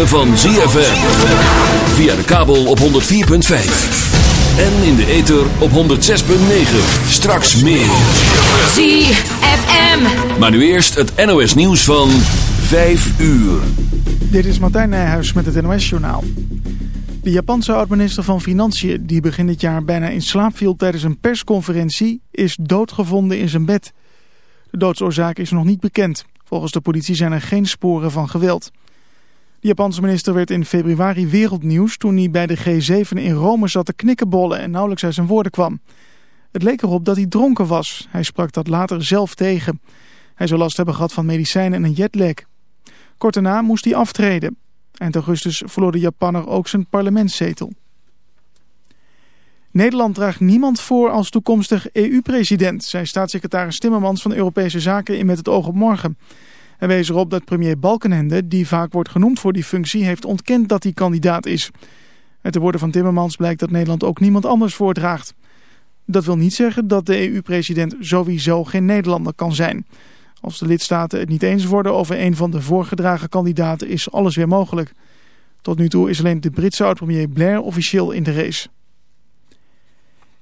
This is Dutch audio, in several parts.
ritme van ZFM. Via de kabel op 104.5. En in de ether op 106.9. Straks meer. ZFM. Maar nu eerst het NOS nieuws van 5 uur. Dit is Martijn Nijhuis met het NOS journaal. De Japanse oud-minister van Financiën, die begin dit jaar bijna in slaap viel tijdens een persconferentie, is doodgevonden in zijn bed. De doodsoorzaak is nog niet bekend. Volgens de politie zijn er geen sporen van geweld. De Japanse minister werd in februari wereldnieuws toen hij bij de G7 in Rome zat te knikkenbollen en nauwelijks uit zijn woorden kwam. Het leek erop dat hij dronken was. Hij sprak dat later zelf tegen. Hij zou last hebben gehad van medicijnen en een jetlag. Kort daarna moest hij aftreden. Eind augustus verloor de Japanner ook zijn parlementszetel. Nederland draagt niemand voor als toekomstig EU-president, zei staatssecretaris Timmermans van Europese Zaken in Met het oog op morgen. Hij wees erop dat premier Balkenende, die vaak wordt genoemd voor die functie, heeft ontkend dat hij kandidaat is. Uit de woorden van Timmermans blijkt dat Nederland ook niemand anders voordraagt. Dat wil niet zeggen dat de EU-president sowieso geen Nederlander kan zijn. Als de lidstaten het niet eens worden over een van de voorgedragen kandidaten is alles weer mogelijk. Tot nu toe is alleen de Britse oud-premier Blair officieel in de race.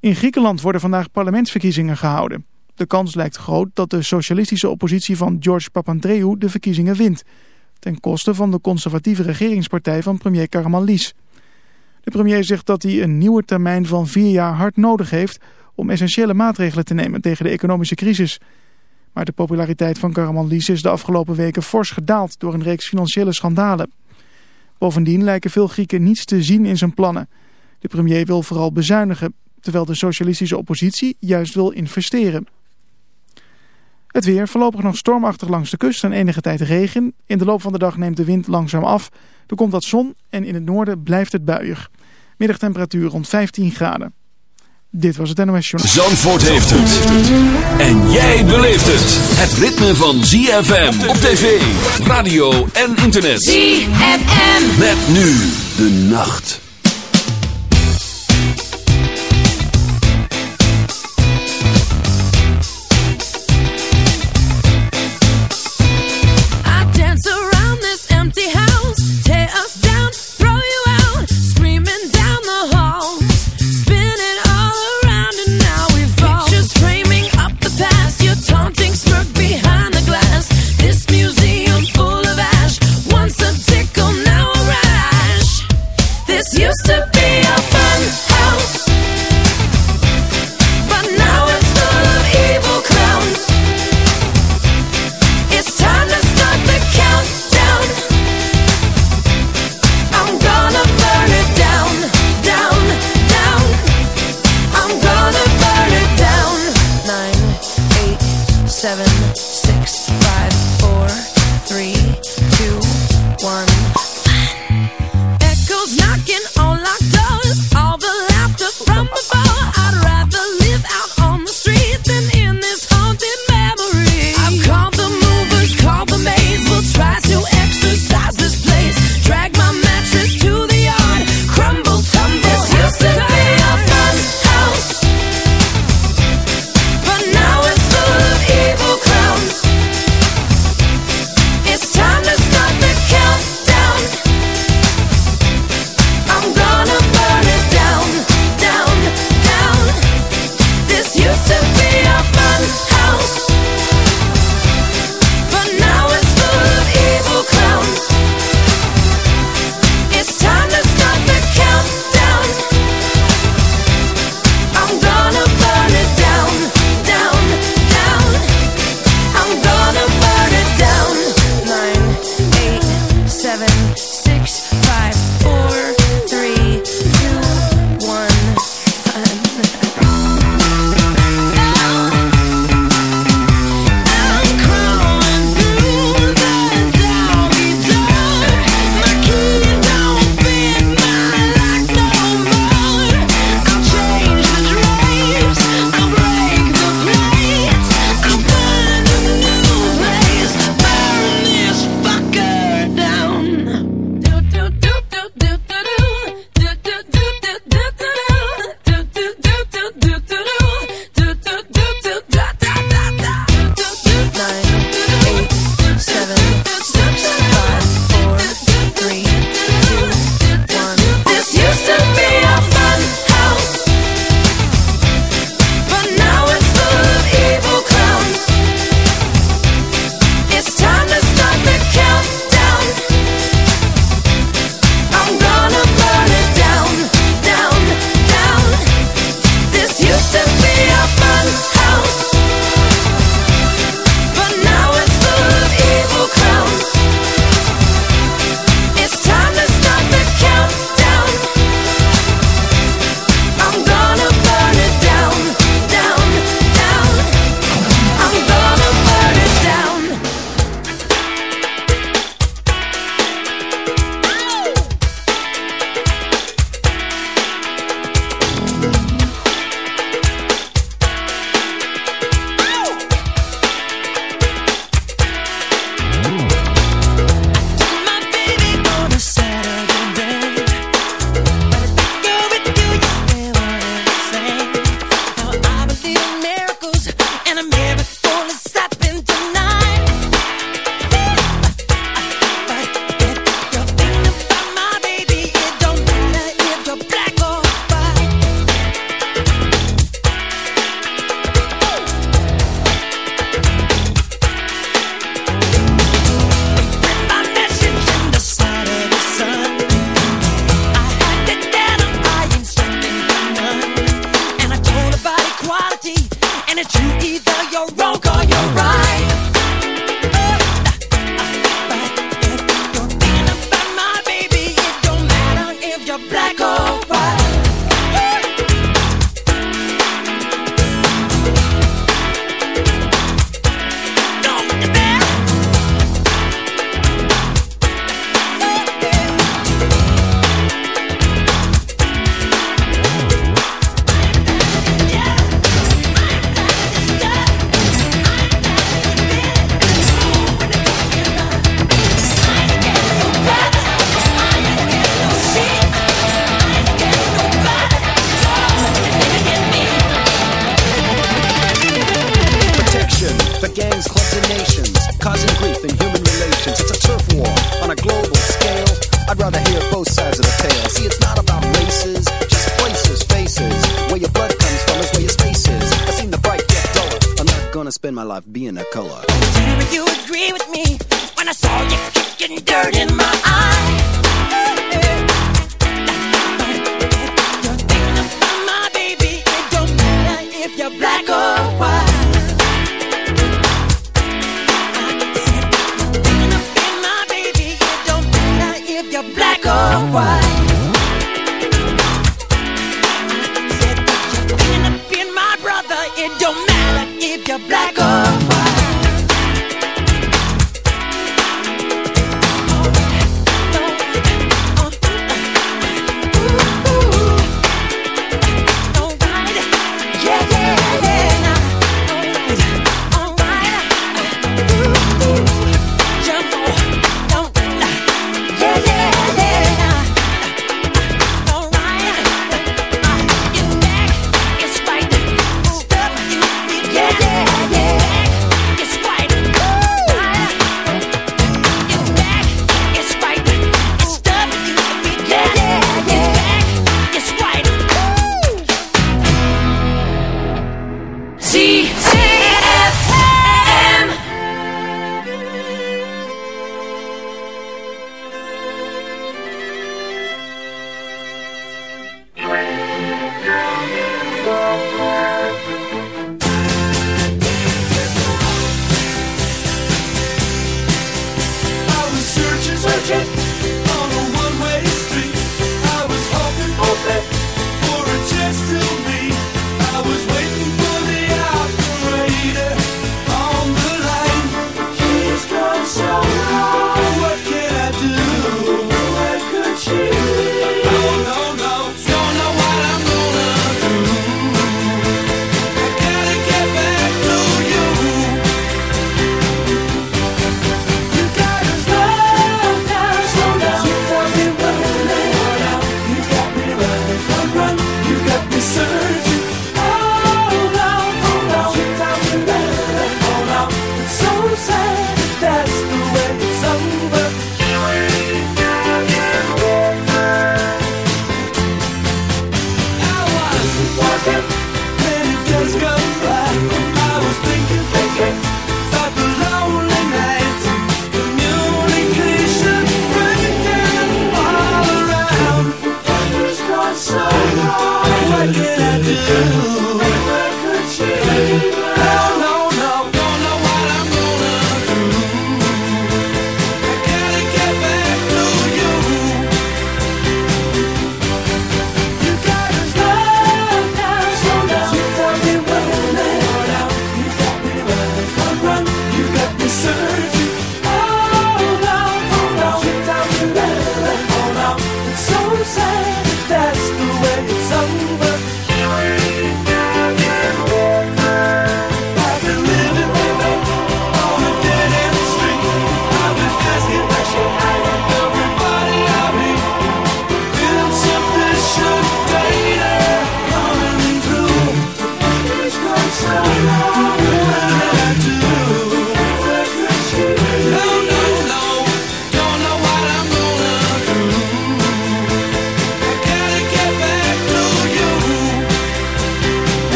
In Griekenland worden vandaag parlementsverkiezingen gehouden. De kans lijkt groot dat de socialistische oppositie van George Papandreou de verkiezingen wint. Ten koste van de conservatieve regeringspartij van premier Karamanlis. De premier zegt dat hij een nieuwe termijn van vier jaar hard nodig heeft om essentiële maatregelen te nemen tegen de economische crisis. Maar de populariteit van Karamanlis is de afgelopen weken fors gedaald door een reeks financiële schandalen. Bovendien lijken veel Grieken niets te zien in zijn plannen. De premier wil vooral bezuinigen, terwijl de socialistische oppositie juist wil investeren. Het weer voorlopig nog stormachtig langs de kust en enige tijd regen. In de loop van de dag neemt de wind langzaam af. Er komt wat zon en in het noorden blijft het buiig. Middagtemperatuur rond 15 graden. Dit was het NOS Journal. Zandvoort heeft het. En jij beleeft het. Het ritme van ZFM op tv, radio en internet. ZFM. Met nu de nacht. Mr.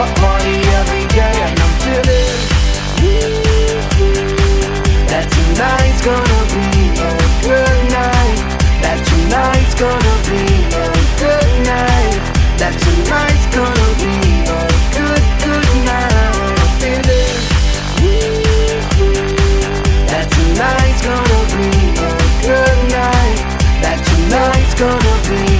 fuck party every day and I'm feeling That tonight's gonna be a good night. That tonight's gonna be a good night. That tonight's gonna be a good, good night. I'm feeling That tonight's gonna be a good night. That tonight's gonna be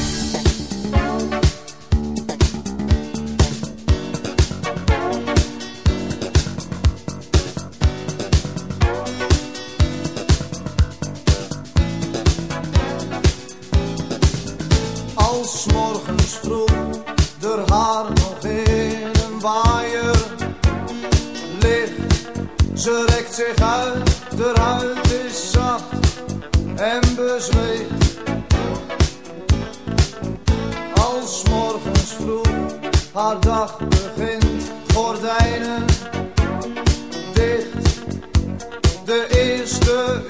weg is zacht en bezweet. Als morgens vroeg haar dag begint, gordijnen dicht, de eerste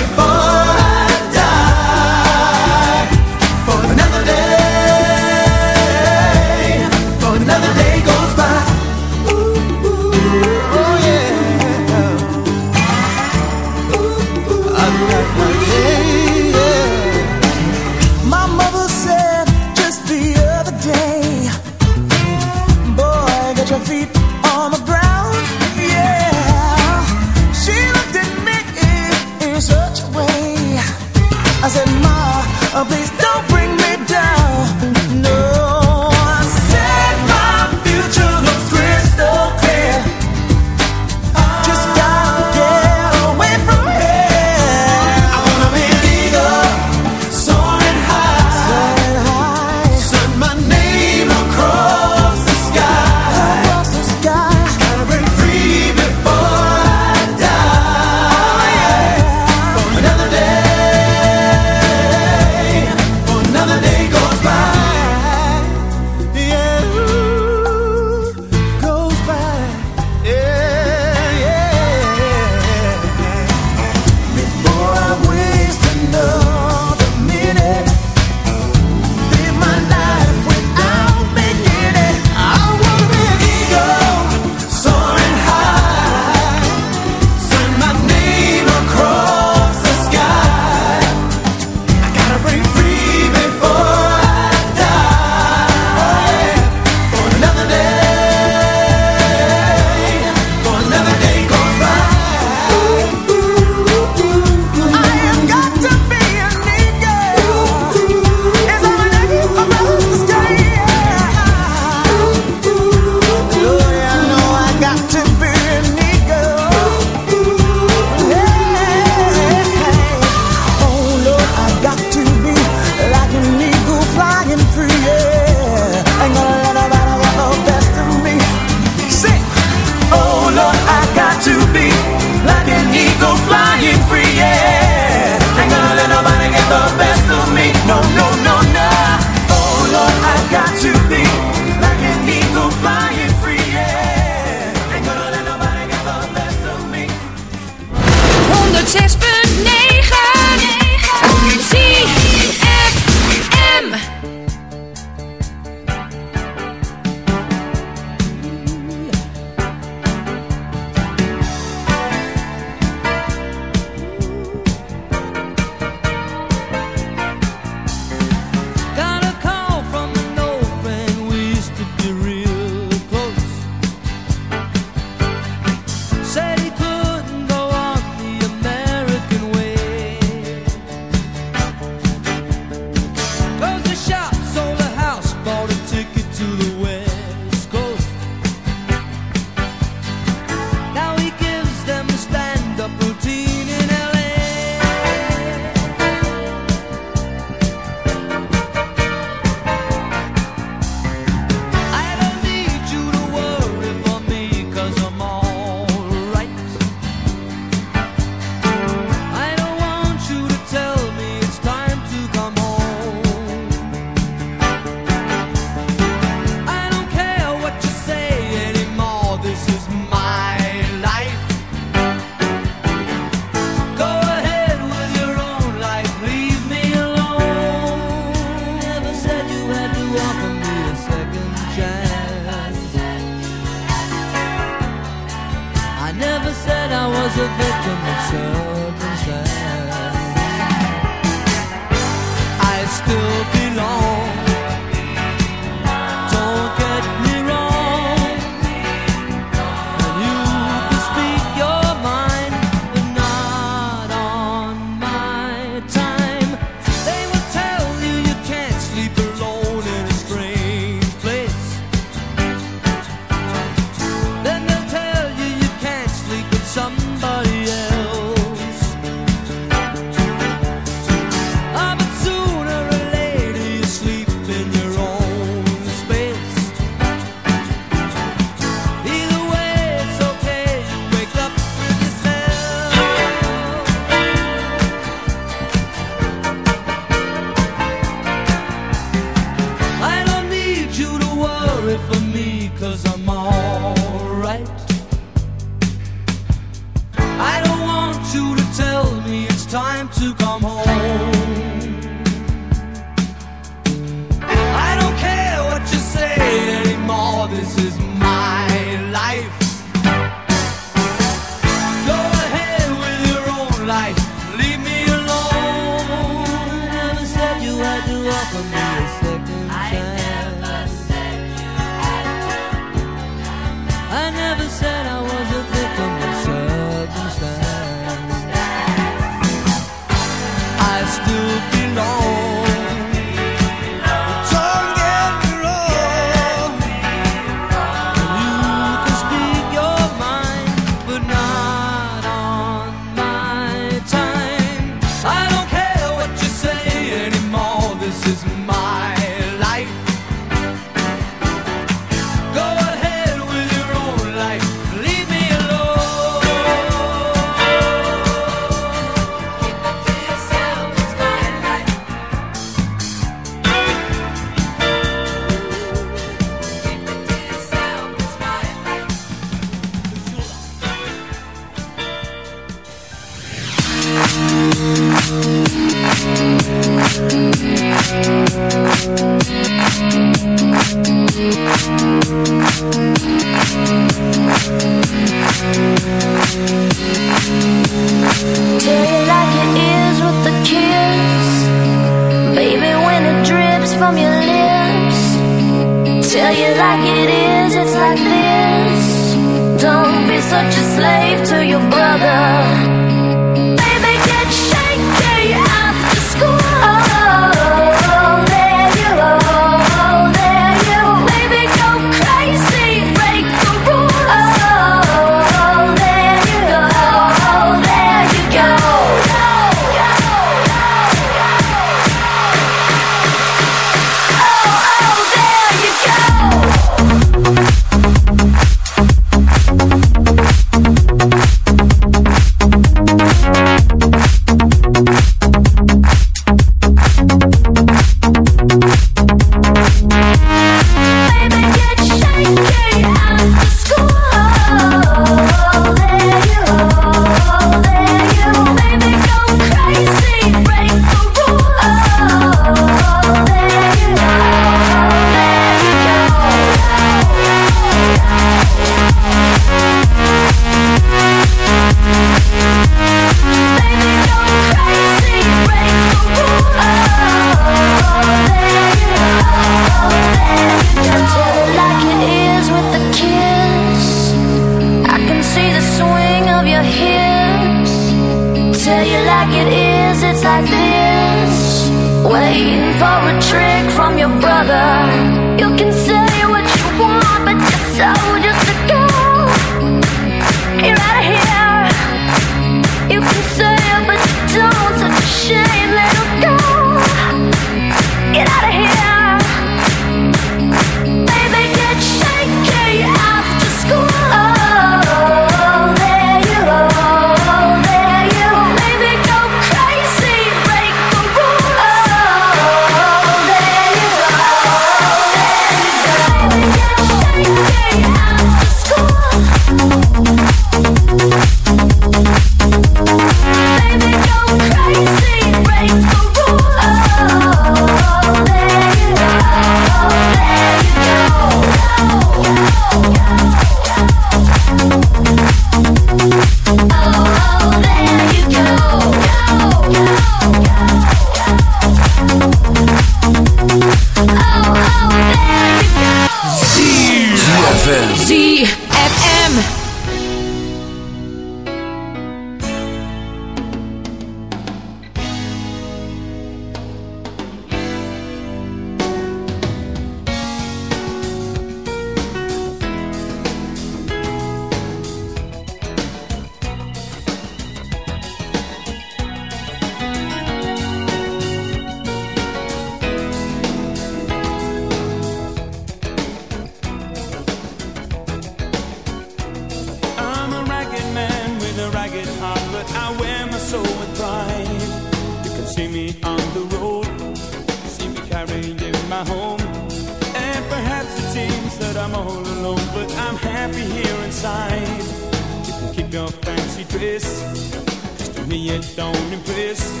'cause to me it don't impress.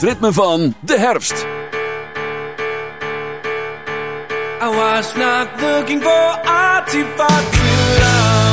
het ritme van de herfst. I was not looking for artificial love.